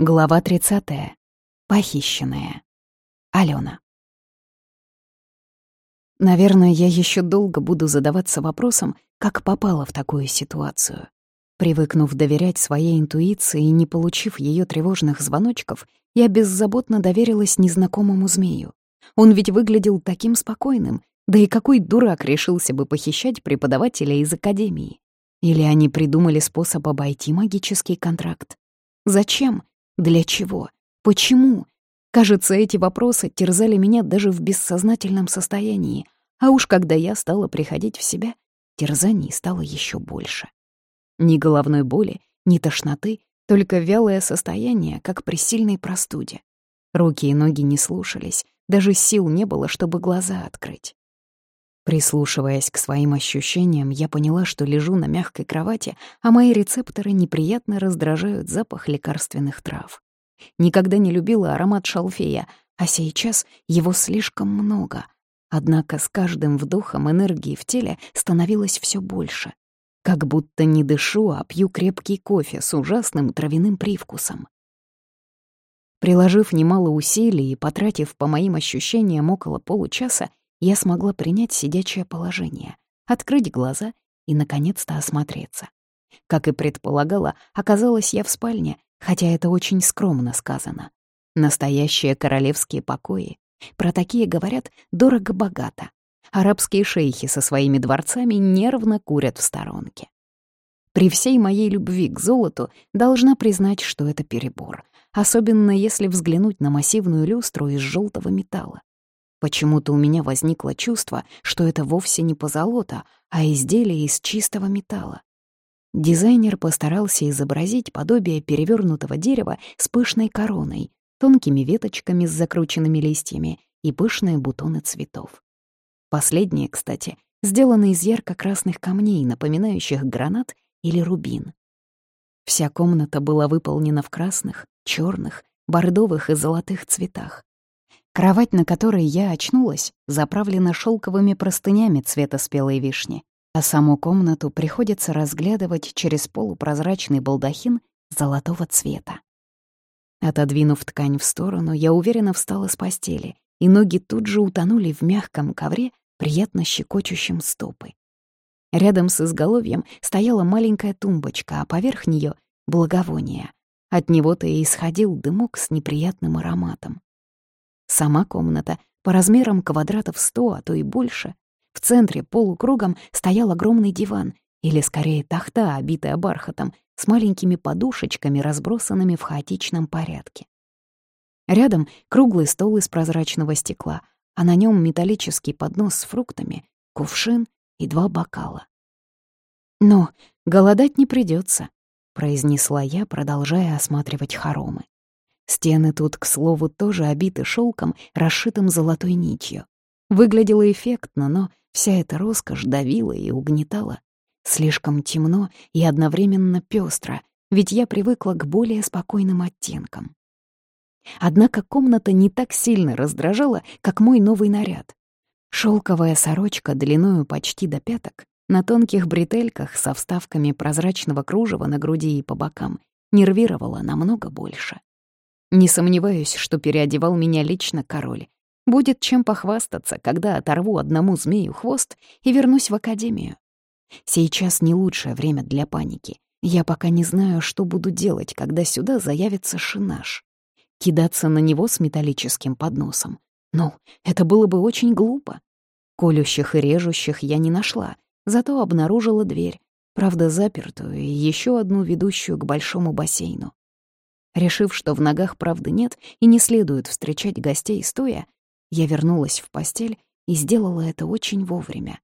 Глава 30. Похищенная. Алена. Наверное, я еще долго буду задаваться вопросом, как попала в такую ситуацию. Привыкнув доверять своей интуиции и не получив ее тревожных звоночков, я беззаботно доверилась незнакомому змею. Он ведь выглядел таким спокойным, да и какой дурак решился бы похищать преподавателя из академии? Или они придумали способ обойти магический контракт? Зачем? Для чего? Почему? Кажется, эти вопросы терзали меня даже в бессознательном состоянии, а уж когда я стала приходить в себя, терзаний стало еще больше. Ни головной боли, ни тошноты, только вялое состояние, как при сильной простуде. Руки и ноги не слушались, даже сил не было, чтобы глаза открыть. Прислушиваясь к своим ощущениям, я поняла, что лежу на мягкой кровати, а мои рецепторы неприятно раздражают запах лекарственных трав. Никогда не любила аромат шалфея, а сейчас его слишком много. Однако с каждым вдохом энергии в теле становилось все больше. Как будто не дышу, а пью крепкий кофе с ужасным травяным привкусом. Приложив немало усилий и потратив, по моим ощущениям, около получаса, я смогла принять сидячее положение, открыть глаза и, наконец-то, осмотреться. Как и предполагала, оказалась я в спальне, хотя это очень скромно сказано. Настоящие королевские покои. Про такие говорят дорого-богато. Арабские шейхи со своими дворцами нервно курят в сторонке. При всей моей любви к золоту должна признать, что это перебор, особенно если взглянуть на массивную люстру из желтого металла. Почему-то у меня возникло чувство, что это вовсе не позолота, а изделие из чистого металла. Дизайнер постарался изобразить подобие перевернутого дерева с пышной короной, тонкими веточками с закрученными листьями и пышные бутоны цветов. Последние, кстати, сделаны из ярко-красных камней, напоминающих гранат или рубин. Вся комната была выполнена в красных, черных, бордовых и золотых цветах. Кровать, на которой я очнулась, заправлена шелковыми простынями цвета спелой вишни, а саму комнату приходится разглядывать через полупрозрачный балдахин золотого цвета. Отодвинув ткань в сторону, я уверенно встала с постели, и ноги тут же утонули в мягком ковре, приятно щекочущем стопы. Рядом с изголовьем стояла маленькая тумбочка, а поверх нее — благовоние. От него-то и исходил дымок с неприятным ароматом. Сама комната по размерам квадратов сто, а то и больше. В центре полукругом стоял огромный диван, или скорее тахта, обитая бархатом, с маленькими подушечками, разбросанными в хаотичном порядке. Рядом круглый стол из прозрачного стекла, а на нем металлический поднос с фруктами, кувшин и два бокала. «Но голодать не придется, произнесла я, продолжая осматривать хоромы. Стены тут, к слову, тоже обиты шелком, расшитым золотой нитью. Выглядело эффектно, но вся эта роскошь давила и угнетала. Слишком темно и одновременно пестро, ведь я привыкла к более спокойным оттенкам. Однако комната не так сильно раздражала, как мой новый наряд. Шелковая сорочка длиною почти до пяток, на тонких бретельках со вставками прозрачного кружева на груди и по бокам, нервировала намного больше. Не сомневаюсь, что переодевал меня лично король. Будет чем похвастаться, когда оторву одному змею хвост и вернусь в академию. Сейчас не лучшее время для паники. Я пока не знаю, что буду делать, когда сюда заявится шинаш. Кидаться на него с металлическим подносом. Ну, это было бы очень глупо. Колющих и режущих я не нашла, зато обнаружила дверь, правда запертую и еще одну ведущую к большому бассейну. Решив, что в ногах правды нет и не следует встречать гостей стоя, я вернулась в постель и сделала это очень вовремя.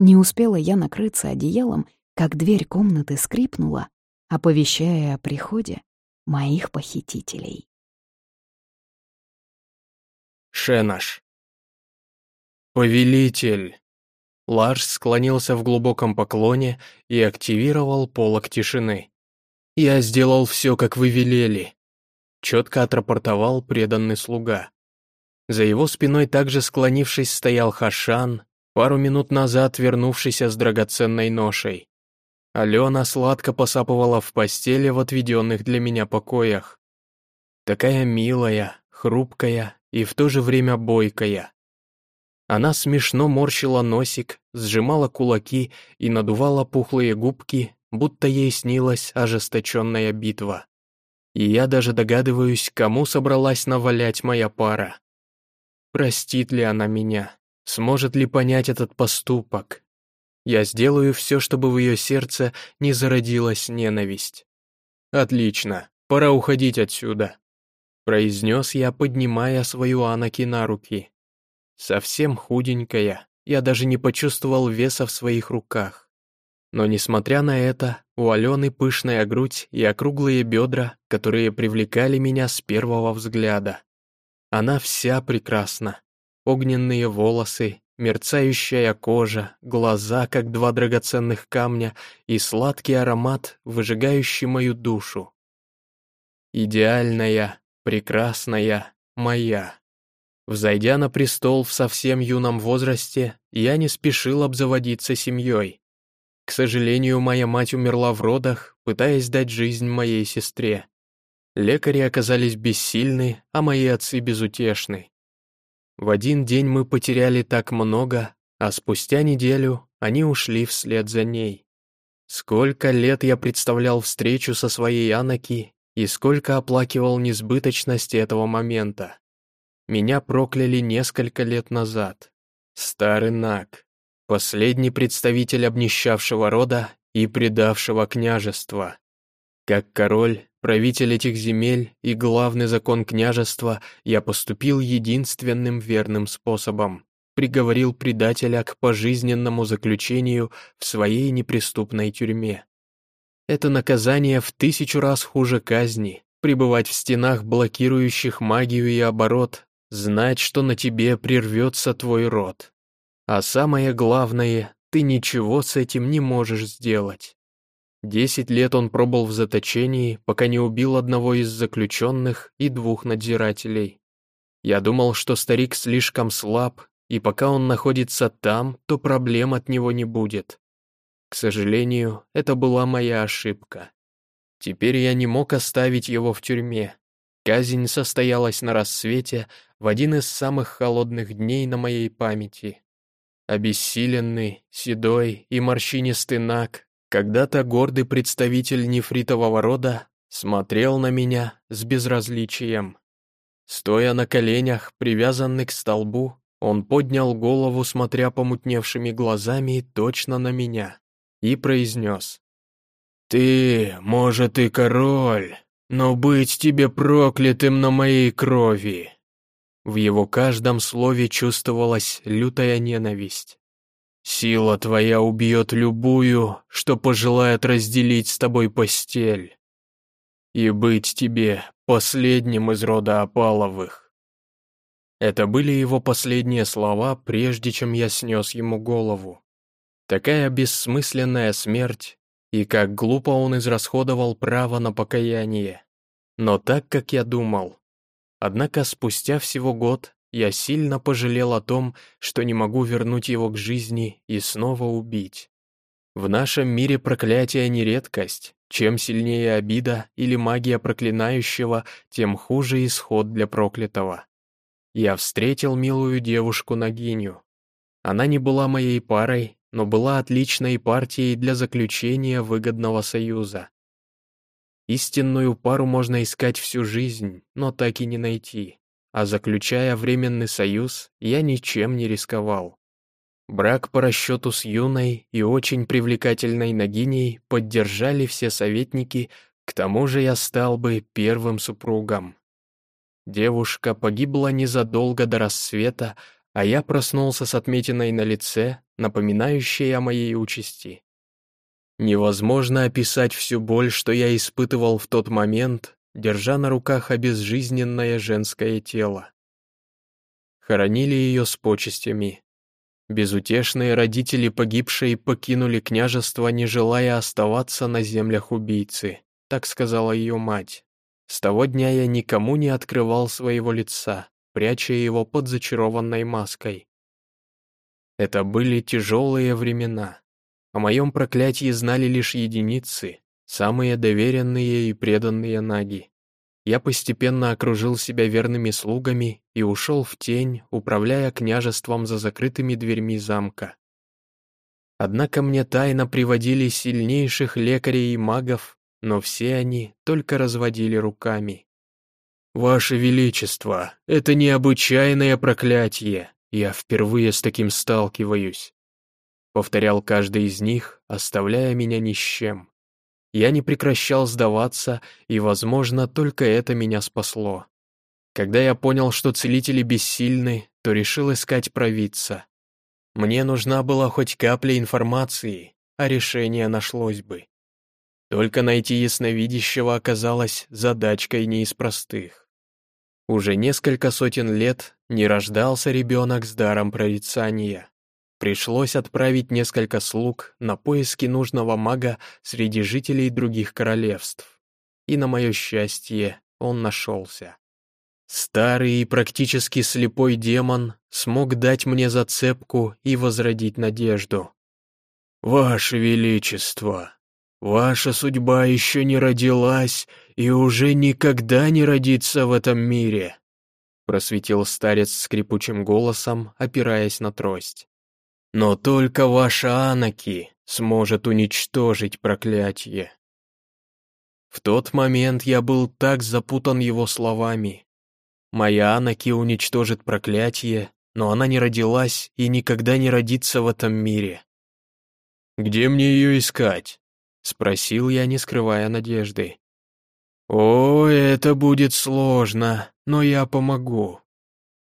Не успела я накрыться одеялом, как дверь комнаты скрипнула, оповещая о приходе моих похитителей. Шенаш. «Повелитель!» Ларс склонился в глубоком поклоне и активировал полок тишины. «Я сделал все, как вы велели», — четко отрапортовал преданный слуга. За его спиной также склонившись стоял Хашан, пару минут назад вернувшийся с драгоценной ношей. Алена сладко посапывала в постели в отведенных для меня покоях. такая милая, хрупкая и в то же время бойкая. Она смешно морщила носик, сжимала кулаки и надувала пухлые губки, будто ей снилась ожесточенная битва. И я даже догадываюсь, кому собралась навалять моя пара. Простит ли она меня? Сможет ли понять этот поступок? Я сделаю все, чтобы в ее сердце не зародилась ненависть. Отлично, пора уходить отсюда, произнес я, поднимая свою Анаки на руки. Совсем худенькая, я даже не почувствовал веса в своих руках. Но несмотря на это, у Алены пышная грудь и округлые бедра, которые привлекали меня с первого взгляда. Она вся прекрасна. Огненные волосы, мерцающая кожа, глаза, как два драгоценных камня, и сладкий аромат, выжигающий мою душу. Идеальная, прекрасная, моя. Взойдя на престол в совсем юном возрасте, я не спешил обзаводиться семьей. Сожалению, моя мать умерла в родах, пытаясь дать жизнь моей сестре. Лекари оказались бессильны, а мои отцы безутешны. В один день мы потеряли так много, а спустя неделю они ушли вслед за ней. Сколько лет я представлял встречу со своей Анаки и сколько оплакивал несбыточность этого момента. Меня прокляли несколько лет назад. Старый Наг, последний представитель обнищавшего рода и предавшего княжества. Как король, правитель этих земель и главный закон княжества, я поступил единственным верным способом. Приговорил предателя к пожизненному заключению в своей неприступной тюрьме. Это наказание в тысячу раз хуже казни, пребывать в стенах, блокирующих магию и оборот, знать, что на тебе прервется твой род. А самое главное, ты ничего с этим не можешь сделать. Десять лет он пробыл в заточении, пока не убил одного из заключенных и двух надзирателей. Я думал, что старик слишком слаб, и пока он находится там, то проблем от него не будет. К сожалению, это была моя ошибка. Теперь я не мог оставить его в тюрьме. Казнь состоялась на рассвете в один из самых холодных дней на моей памяти. Обессиленный, седой и морщинистый Наг, когда-то гордый представитель нефритового рода, смотрел на меня с безразличием. Стоя на коленях, привязанный к столбу, он поднял голову, смотря помутневшими глазами точно на меня, и произнес. «Ты, может, и король, но быть тебе проклятым на моей крови!» В его каждом слове чувствовалась лютая ненависть. «Сила твоя убьет любую, что пожелает разделить с тобой постель, и быть тебе последним из рода опаловых». Это были его последние слова, прежде чем я снес ему голову. Такая бессмысленная смерть, и как глупо он израсходовал право на покаяние. Но так, как я думал, Однако спустя всего год я сильно пожалел о том, что не могу вернуть его к жизни и снова убить. В нашем мире проклятие не редкость. Чем сильнее обида или магия проклинающего, тем хуже исход для проклятого. Я встретил милую девушку Нагиню. Она не была моей парой, но была отличной партией для заключения выгодного союза. Истинную пару можно искать всю жизнь, но так и не найти. А заключая временный союз, я ничем не рисковал. Брак по расчету с юной и очень привлекательной Нагиней поддержали все советники, к тому же я стал бы первым супругом. Девушка погибла незадолго до рассвета, а я проснулся с отметиной на лице, напоминающей о моей участи. Невозможно описать всю боль, что я испытывал в тот момент, держа на руках обезжизненное женское тело. Хоронили ее с почестями. Безутешные родители погибшей покинули княжество, не желая оставаться на землях убийцы, так сказала ее мать. С того дня я никому не открывал своего лица, пряча его под зачарованной маской. Это были тяжелые времена. О моем проклятии знали лишь единицы, самые доверенные и преданные наги. я постепенно окружил себя верными слугами и ушел в тень, управляя княжеством за закрытыми дверьми замка. Однако мне тайно приводили сильнейших лекарей и магов, но все они только разводили руками. «Ваше Величество, это необычайное проклятие, я впервые с таким сталкиваюсь», повторял каждый из них, оставляя меня ни с чем. Я не прекращал сдаваться, и, возможно, только это меня спасло. Когда я понял, что целители бессильны, то решил искать провидца. Мне нужна была хоть капля информации, а решение нашлось бы. Только найти ясновидящего оказалось задачкой не из простых. Уже несколько сотен лет не рождался ребенок с даром прорицания. Пришлось отправить несколько слуг на поиски нужного мага среди жителей других королевств. И, на мое счастье, он нашелся. Старый и практически слепой демон смог дать мне зацепку и возродить надежду. «Ваше Величество, ваша судьба еще не родилась и уже никогда не родится в этом мире», просветил старец скрипучим голосом, опираясь на трость. «Но только ваша Анаки сможет уничтожить проклятие». В тот момент я был так запутан его словами, Моя Анаки уничтожит проклятие, но она не родилась и никогда не родится в этом мире. «Где мне ее искать?» — спросил я, не скрывая надежды. «О, это будет сложно, но я помогу».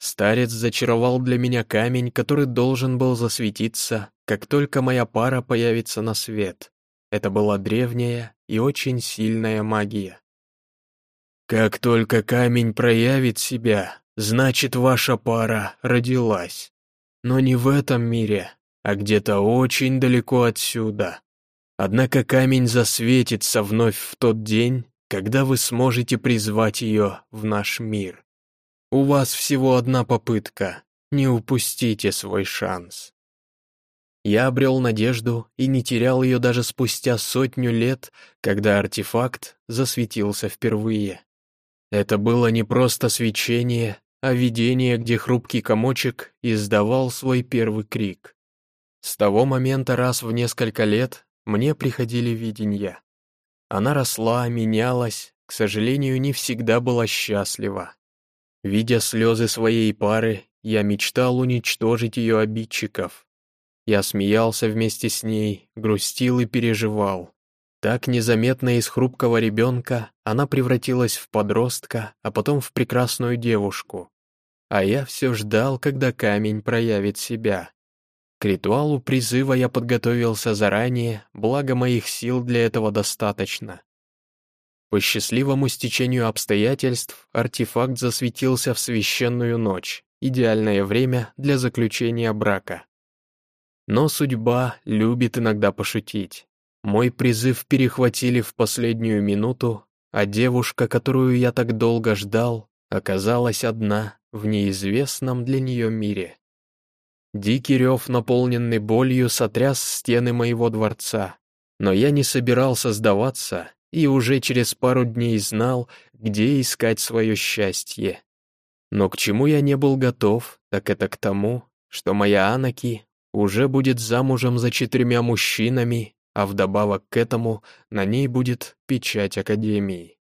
Старец зачаровал для меня камень, который должен был засветиться, как только моя пара появится на свет. Это была древняя и очень сильная магия. Как только камень проявит себя, значит ваша пара родилась. Но не в этом мире, а где-то очень далеко отсюда. Однако камень засветится вновь в тот день, когда вы сможете призвать ее в наш мир. У вас всего одна попытка, не упустите свой шанс. Я обрел надежду и не терял ее даже спустя сотню лет, когда артефакт засветился впервые. Это было не просто свечение, а видение, где хрупкий комочек издавал свой первый крик. С того момента раз в несколько лет мне приходили видения. Она росла, менялась, к сожалению, не всегда была счастлива. Видя слезы своей пары, я мечтал уничтожить ее обидчиков. Я смеялся вместе с ней, грустил и переживал. Так незаметно из хрупкого ребенка она превратилась в подростка, а потом в прекрасную девушку. А я все ждал, когда камень проявит себя. К ритуалу призыва я подготовился заранее, благо моих сил для этого достаточно. По счастливому стечению обстоятельств артефакт засветился в священную ночь, идеальное время для заключения брака. Но судьба любит иногда пошутить. Мой призыв перехватили в последнюю минуту, а девушка, которую я так долго ждал, оказалась одна в неизвестном для нее мире. Дикий рев, наполненный болью, сотряс стены моего дворца, но я не собирался сдаваться и уже через пару дней знал, где искать свое счастье. Но к чему я не был готов, так это к тому, что моя Анаки уже будет замужем за четырьмя мужчинами а вдобавок к этому на ней будет печать Академии.